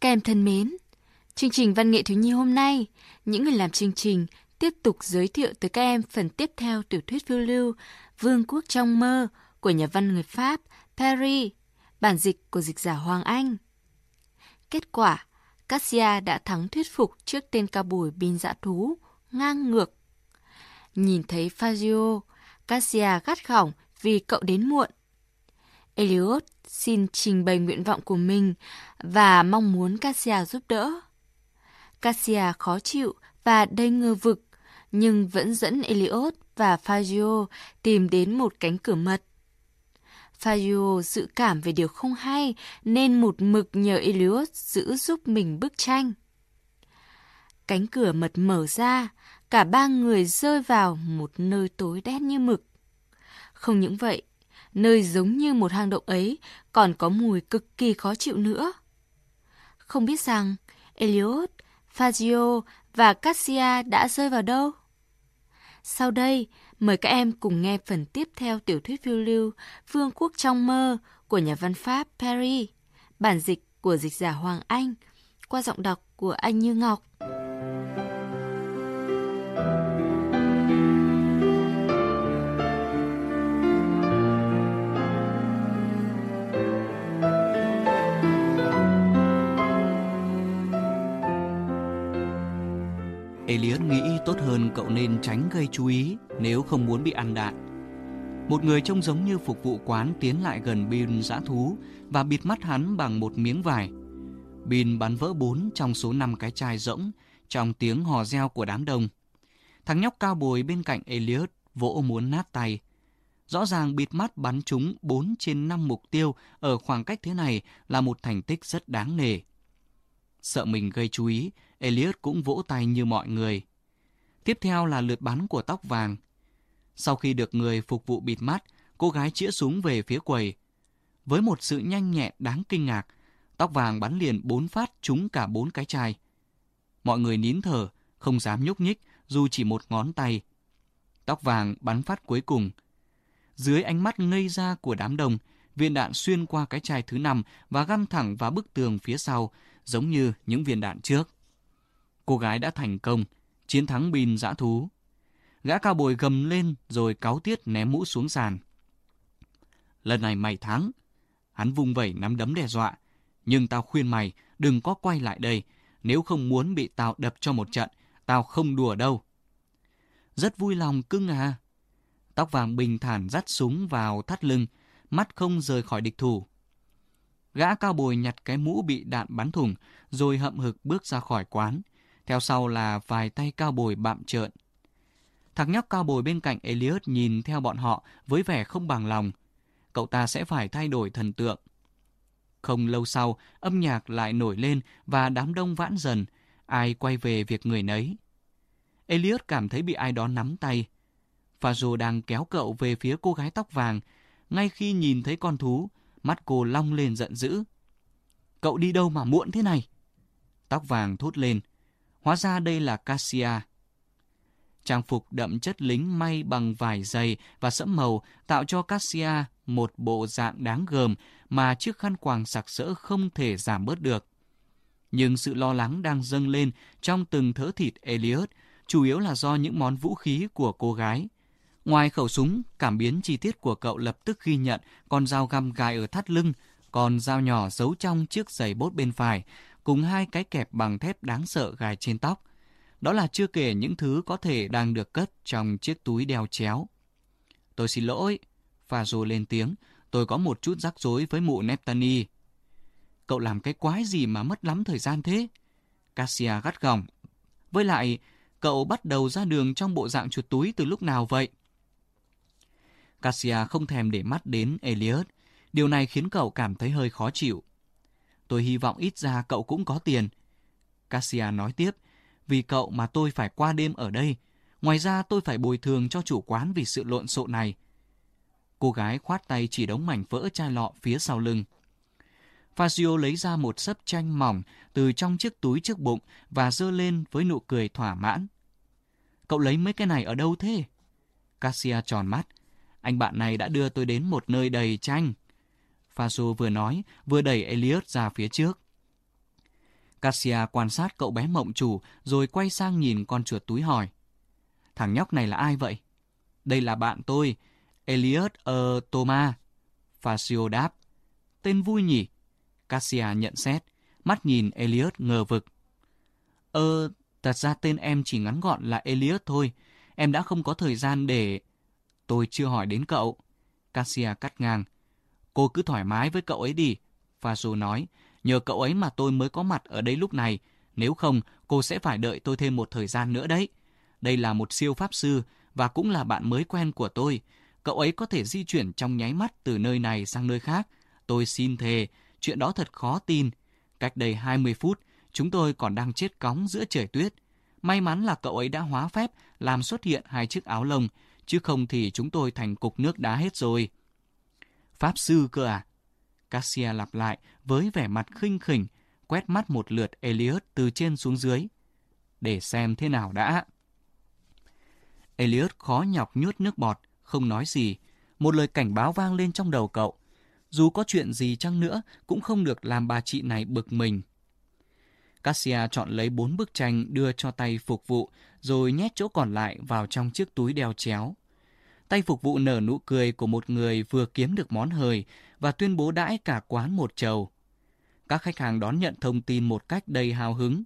Các em thân mến, chương trình Văn nghệ Thiếu Nhi hôm nay, những người làm chương trình tiếp tục giới thiệu tới các em phần tiếp theo tiểu thuyết phiêu lưu Vương quốc trong mơ của nhà văn người Pháp Perry, bản dịch của dịch giả Hoàng Anh. Kết quả, Cassia đã thắng thuyết phục trước tên cao bồi binh dã thú, ngang ngược. Nhìn thấy Fazio, Cassia gắt gỏng vì cậu đến muộn. Elliot xin trình bày nguyện vọng của mình và mong muốn Cassia giúp đỡ. Cassia khó chịu và đầy ngơ vực, nhưng vẫn dẫn Elliot và Fazio tìm đến một cánh cửa mật. Fazio dự cảm về điều không hay nên một mực nhờ Elliot giữ giúp mình bức tranh. Cánh cửa mật mở ra, cả ba người rơi vào một nơi tối đen như mực. Không những vậy, nơi giống như một hang động ấy còn có mùi cực kỳ khó chịu nữa. Không biết rằng Eliot, Fazio và Cassia đã rơi vào đâu? Sau đây, mời các em cùng nghe phần tiếp theo tiểu thuyết phiêu lưu Vương quốc trong mơ của nhà văn Pháp Perry, bản dịch của dịch giả Hoàng Anh, qua giọng đọc của anh Như Ngọc. Elliot nghĩ tốt hơn cậu nên tránh gây chú ý nếu không muốn bị ăn đạn. Một người trông giống như phục vụ quán tiến lại gần Bin dã thú và bịt mắt hắn bằng một miếng vải. Bin bắn vỡ bốn trong số năm cái chai rỗng trong tiếng hò reo của đám đông. Thằng nhóc cao bồi bên cạnh Elliot vỗ muốn nát tay. Rõ ràng bịt mắt bắn trúng 4 trên 5 mục tiêu ở khoảng cách thế này là một thành tích rất đáng nể. Sợ mình gây chú ý, Elliot cũng vỗ tay như mọi người. Tiếp theo là lượt bắn của tóc vàng. Sau khi được người phục vụ bịt mắt, cô gái chĩa súng về phía quầy. Với một sự nhanh nhẹn đáng kinh ngạc, tóc vàng bắn liền bốn phát trúng cả bốn cái chai. Mọi người nín thở, không dám nhúc nhích dù chỉ một ngón tay. Tóc vàng bắn phát cuối cùng. Dưới ánh mắt ngây ra của đám đông, viên đạn xuyên qua cái chai thứ năm và găm thẳng vào bức tường phía sau, giống như những viên đạn trước. Cô gái đã thành công, chiến thắng bin dã thú. Gã cao bồi gầm lên rồi cáo tiết ném mũ xuống sàn. Lần này mày thắng. Hắn vung vẩy nắm đấm đe dọa. Nhưng tao khuyên mày đừng có quay lại đây. Nếu không muốn bị tao đập cho một trận, tao không đùa đâu. Rất vui lòng cưng à. Tóc vàng bình thản dắt súng vào thắt lưng, mắt không rời khỏi địch thủ. Gã cao bồi nhặt cái mũ bị đạn bắn thủng, rồi hậm hực bước ra khỏi quán. Theo sau là vài tay cao bồi bạm trợn. Thằng nhóc cao bồi bên cạnh Elliot nhìn theo bọn họ với vẻ không bằng lòng. Cậu ta sẽ phải thay đổi thần tượng. Không lâu sau, âm nhạc lại nổi lên và đám đông vãn dần. Ai quay về việc người nấy. Elliot cảm thấy bị ai đó nắm tay. Fazio đang kéo cậu về phía cô gái tóc vàng. Ngay khi nhìn thấy con thú, mắt cô long lên giận dữ. Cậu đi đâu mà muộn thế này? Tóc vàng thốt lên. Hóa ra đây là Cassia. Trang phục đậm chất lính may bằng vải dày và sẫm màu tạo cho Cassia một bộ dạng đáng gờm mà chiếc khăn quàng sặc sỡ không thể giảm bớt được. Nhưng sự lo lắng đang dâng lên trong từng thớ thịt Elliot, chủ yếu là do những món vũ khí của cô gái. Ngoài khẩu súng, cảm biến chi tiết của cậu lập tức ghi nhận con dao găm gài ở thắt lưng, còn dao nhỏ giấu trong chiếc giày bốt bên phải, cùng hai cái kẹp bằng thép đáng sợ gài trên tóc. Đó là chưa kể những thứ có thể đang được cất trong chiếc túi đeo chéo. Tôi xin lỗi, Fazo lên tiếng, tôi có một chút rắc rối với mụ Neptani. Cậu làm cái quái gì mà mất lắm thời gian thế? Cassia gắt gỏng. Với lại, cậu bắt đầu ra đường trong bộ dạng chuột túi từ lúc nào vậy? Cassia không thèm để mắt đến Elliot. Điều này khiến cậu cảm thấy hơi khó chịu. Tôi hy vọng ít ra cậu cũng có tiền. Cassia nói tiếp, vì cậu mà tôi phải qua đêm ở đây. Ngoài ra tôi phải bồi thường cho chủ quán vì sự lộn xộn này. Cô gái khoát tay chỉ đống mảnh vỡ chai lọ phía sau lưng. Fazio lấy ra một sấp tranh mỏng từ trong chiếc túi trước bụng và dơ lên với nụ cười thỏa mãn. Cậu lấy mấy cái này ở đâu thế? Cassia tròn mắt. Anh bạn này đã đưa tôi đến một nơi đầy tranh. Faso vừa nói, vừa đẩy Elliot ra phía trước. Cassia quan sát cậu bé mộng chủ rồi quay sang nhìn con chuột túi hỏi. Thằng nhóc này là ai vậy? Đây là bạn tôi, Elliot uh, Thomas. Facio đáp. Tên vui nhỉ? Cassia nhận xét, mắt nhìn Elliot ngờ vực. Ơ, thật ra tên em chỉ ngắn gọn là Elliot thôi. Em đã không có thời gian để... Tôi chưa hỏi đến cậu. Cassia cắt ngang. Cô cứ thoải mái với cậu ấy đi. Faso nói, nhờ cậu ấy mà tôi mới có mặt ở đây lúc này. Nếu không, cô sẽ phải đợi tôi thêm một thời gian nữa đấy. Đây là một siêu pháp sư và cũng là bạn mới quen của tôi. Cậu ấy có thể di chuyển trong nháy mắt từ nơi này sang nơi khác. Tôi xin thề, chuyện đó thật khó tin. Cách đây 20 phút, chúng tôi còn đang chết cóng giữa trời tuyết. May mắn là cậu ấy đã hóa phép làm xuất hiện hai chiếc áo lông, chứ không thì chúng tôi thành cục nước đá hết rồi. Pháp sư cơ à? Cassia lặp lại với vẻ mặt khinh khỉnh, quét mắt một lượt Elliot từ trên xuống dưới. Để xem thế nào đã. Elliot khó nhọc nhuốt nước bọt, không nói gì. Một lời cảnh báo vang lên trong đầu cậu. Dù có chuyện gì chăng nữa, cũng không được làm bà chị này bực mình. Cassia chọn lấy bốn bức tranh đưa cho tay phục vụ, rồi nhét chỗ còn lại vào trong chiếc túi đeo chéo. Tay phục vụ nở nụ cười của một người vừa kiếm được món hời và tuyên bố đãi cả quán một chầu. Các khách hàng đón nhận thông tin một cách đầy hào hứng.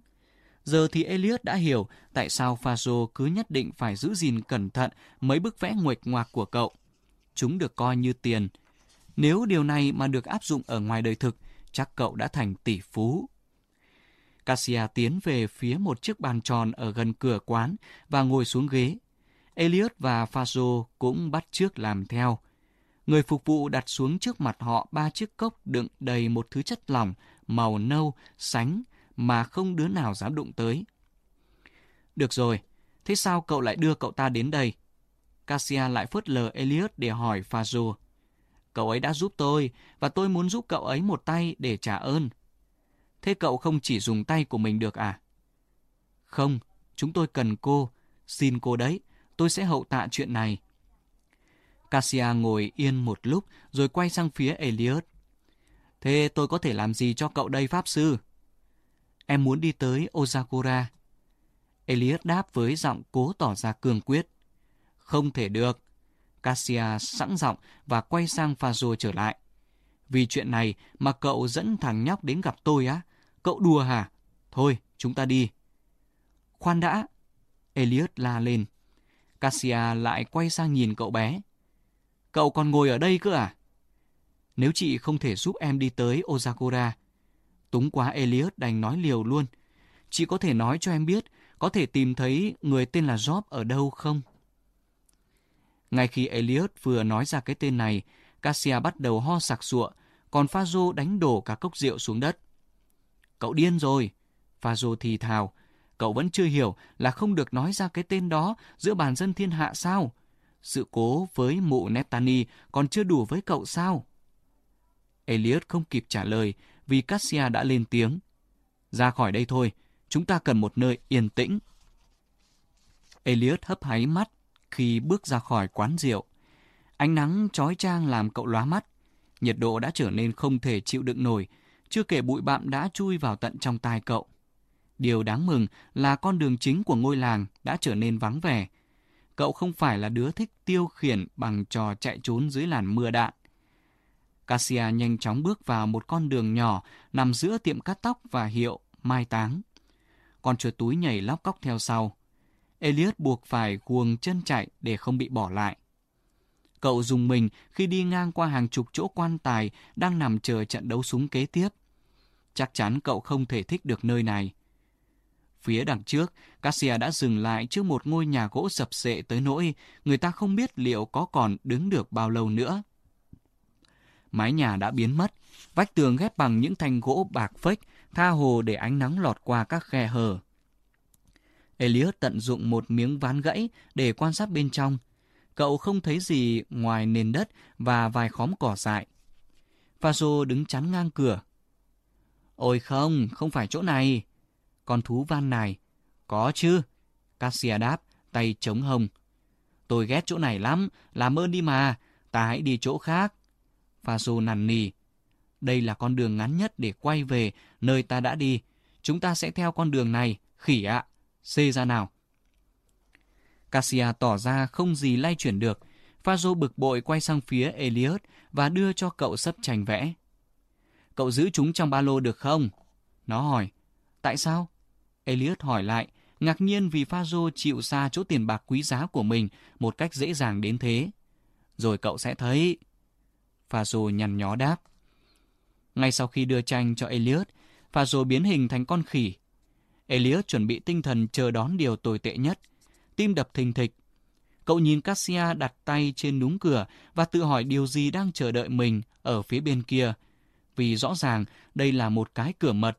Giờ thì Elliot đã hiểu tại sao Faso cứ nhất định phải giữ gìn cẩn thận mấy bức vẽ nguệch ngoạc của cậu. Chúng được coi như tiền. Nếu điều này mà được áp dụng ở ngoài đời thực, chắc cậu đã thành tỷ phú. Cassia tiến về phía một chiếc bàn tròn ở gần cửa quán và ngồi xuống ghế. Elliot và Fazo cũng bắt trước làm theo. Người phục vụ đặt xuống trước mặt họ ba chiếc cốc đựng đầy một thứ chất lỏng màu nâu, sánh mà không đứa nào dám đụng tới. Được rồi, thế sao cậu lại đưa cậu ta đến đây? Cassia lại phớt lờ Elliot để hỏi Fazo. Cậu ấy đã giúp tôi và tôi muốn giúp cậu ấy một tay để trả ơn. Thế cậu không chỉ dùng tay của mình được à? Không, chúng tôi cần cô. Xin cô đấy, tôi sẽ hậu tạ chuyện này. Cassia ngồi yên một lúc rồi quay sang phía Elliot. Thế tôi có thể làm gì cho cậu đây, Pháp Sư? Em muốn đi tới Ozakura. Elliot đáp với giọng cố tỏ ra cường quyết. Không thể được. Cassia sẵn giọng và quay sang Fazio trở lại. Vì chuyện này mà cậu dẫn thằng nhóc đến gặp tôi á? Cậu đùa hả? Thôi, chúng ta đi. Khoan đã. Elliot la lên. Cassia lại quay sang nhìn cậu bé. Cậu còn ngồi ở đây cơ à? Nếu chị không thể giúp em đi tới Ozakura, túng quá Elliot đành nói liều luôn. Chị có thể nói cho em biết có thể tìm thấy người tên là Job ở đâu không? Ngay khi Elliot vừa nói ra cái tên này, Cassia bắt đầu ho sặc sụa, còn Fazo đánh đổ cả cốc rượu xuống đất. Cậu điên rồi. Fazo thì thào. Cậu vẫn chưa hiểu là không được nói ra cái tên đó giữa bàn dân thiên hạ sao? Sự cố với mụ Netani còn chưa đủ với cậu sao? Elliot không kịp trả lời vì Cassia đã lên tiếng. Ra khỏi đây thôi, chúng ta cần một nơi yên tĩnh. Elliot hấp háy mắt khi bước ra khỏi quán rượu. Ánh nắng chói chang làm cậu lóa mắt. Nhiệt độ đã trở nên không thể chịu đựng nổi, chưa kể bụi bặm đã chui vào tận trong tai cậu. Điều đáng mừng là con đường chính của ngôi làng đã trở nên vắng vẻ. Cậu không phải là đứa thích tiêu khiển bằng trò chạy trốn dưới làn mưa đạn. Cassia nhanh chóng bước vào một con đường nhỏ nằm giữa tiệm cắt tóc và hiệu Mai Táng. Con chuột túi nhảy lóc cóc theo sau. Elliot buộc phải guồng chân chạy để không bị bỏ lại. Cậu dùng mình khi đi ngang qua hàng chục chỗ quan tài đang nằm chờ trận đấu súng kế tiếp. Chắc chắn cậu không thể thích được nơi này. Phía đằng trước, Cassia đã dừng lại trước một ngôi nhà gỗ sập sệ tới nỗi người ta không biết liệu có còn đứng được bao lâu nữa. Mái nhà đã biến mất, vách tường ghép bằng những thanh gỗ bạc phếch, tha hồ để ánh nắng lọt qua các khe hở. Elliot tận dụng một miếng ván gãy để quan sát bên trong. Cậu không thấy gì ngoài nền đất và vài khóm cỏ dại. Faso đứng chắn ngang cửa. Ôi không, không phải chỗ này. Con thú van này. Có chứ. Cassia đáp, tay chống hồng. Tôi ghét chỗ này lắm, làm ơn đi mà, ta hãy đi chỗ khác. Faso nằn nì. Đây là con đường ngắn nhất để quay về nơi ta đã đi. chúng ta sẽ theo con đường này, khỉ ạ. Xê ra nào. Cassia tỏ ra không gì lay chuyển được. Fazo bực bội quay sang phía Elliot và đưa cho cậu sấp tranh vẽ. Cậu giữ chúng trong ba lô được không? Nó hỏi. Tại sao? Elliot hỏi lại, ngạc nhiên vì Fazo chịu xa chỗ tiền bạc quý giá của mình một cách dễ dàng đến thế. Rồi cậu sẽ thấy. Fazo nhằn nhó đáp. Ngay sau khi đưa tranh cho Elliot, Fazo biến hình thành con khỉ. Elliot chuẩn bị tinh thần chờ đón điều tồi tệ nhất. Tim đập thình thịch. Cậu nhìn Cassia đặt tay trên núm cửa và tự hỏi điều gì đang chờ đợi mình ở phía bên kia. Vì rõ ràng đây là một cái cửa mật.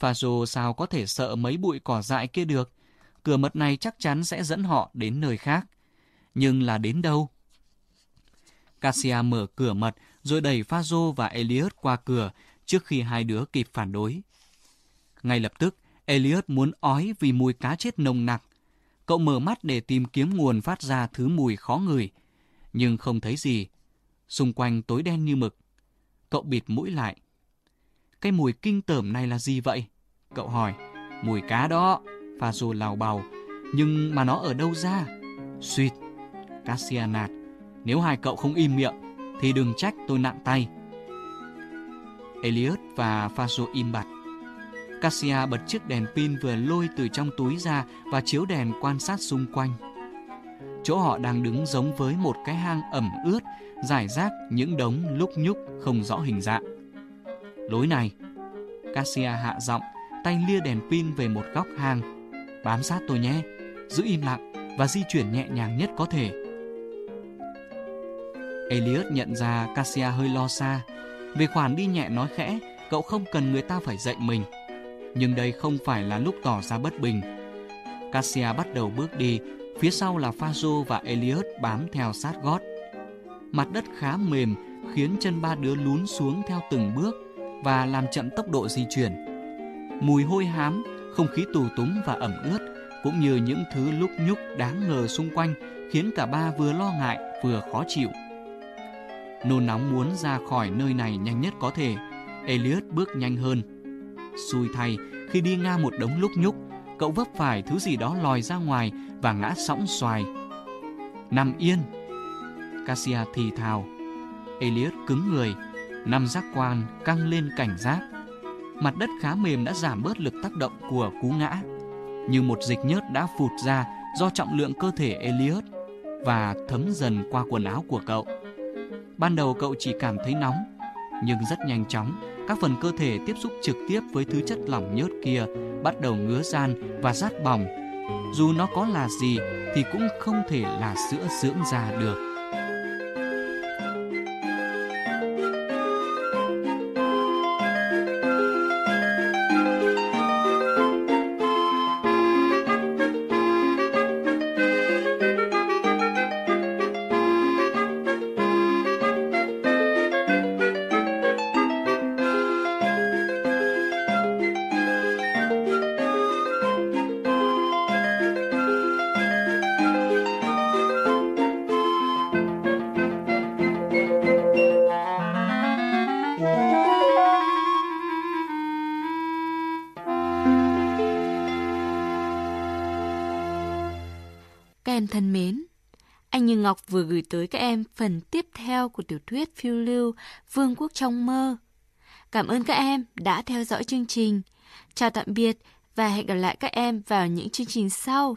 Fazo sao có thể sợ mấy bụi cỏ dại kia được. Cửa mật này chắc chắn sẽ dẫn họ đến nơi khác. Nhưng là đến đâu? Cassia mở cửa mật rồi đẩy Fazo và Elliot qua cửa trước khi hai đứa kịp phản đối. Ngay lập tức, Elliot muốn ói vì mùi cá chết nồng nặc. Cậu mở mắt để tìm kiếm nguồn phát ra thứ mùi khó ngửi, nhưng không thấy gì. Xung quanh tối đen như mực. Cậu bịt mũi lại. Cái mùi kinh tởm này là gì vậy? Cậu hỏi. Mùi cá đó. Fazo lào bào. Nhưng mà nó ở đâu ra? Suýt. Cassia nạt. Nếu hai cậu không im miệng, thì đừng trách tôi nặng tay. Elliot và Faso im bặt. Cassia bật chiếc đèn pin vừa lôi từ trong túi ra và chiếu đèn quan sát xung quanh. Chỗ họ đang đứng giống với một cái hang ẩm ướt, giải rác những đống lúc nhúc không rõ hình dạng. Lối này, Cassia hạ giọng, tay lia đèn pin về một góc hang. Bám sát tôi nhé, giữ im lặng và di chuyển nhẹ nhàng nhất có thể. Elliot nhận ra Cassia hơi lo xa. Về khoản đi nhẹ nói khẽ, cậu không cần người ta phải dạy mình. Nhưng đây không phải là lúc tỏ ra bất bình. Cassia bắt đầu bước đi, phía sau là Fazo và Elliot bám theo sát gót. Mặt đất khá mềm khiến chân ba đứa lún xuống theo từng bước và làm chậm tốc độ di chuyển. Mùi hôi hám, không khí tù túng và ẩm ướt cũng như những thứ lúc nhúc đáng ngờ xung quanh khiến cả ba vừa lo ngại vừa khó chịu. Nôn nóng muốn ra khỏi nơi này nhanh nhất có thể. Elliot bước nhanh hơn. Xui thay, khi đi ngang một đống lúc nhúc, cậu vấp phải thứ gì đó lòi ra ngoài và ngã sõng xoài. Nằm yên. Cassia thì thào. Elliot cứng người, năm giác quan căng lên cảnh giác. Mặt đất khá mềm đã giảm bớt lực tác động của cú ngã. Nhưng một dịch nhớt đã phụt ra do trọng lượng cơ thể Elliot và thấm dần qua quần áo của cậu. Ban đầu cậu chỉ cảm thấy nóng, nhưng rất nhanh chóng, các phần cơ thể tiếp xúc trực tiếp với thứ chất lỏng nhớt kia bắt đầu ngứa gian và rát bỏng. Dù nó có là gì thì cũng không thể là sữa dưỡng da được. Em thân mến, anh Như Ngọc vừa gửi tới các em phần tiếp theo của tiểu thuyết phiêu lưu Vương quốc trong mơ. Cảm ơn các em đã theo dõi chương trình. Chào tạm biệt và hẹn gặp lại các em vào những chương trình sau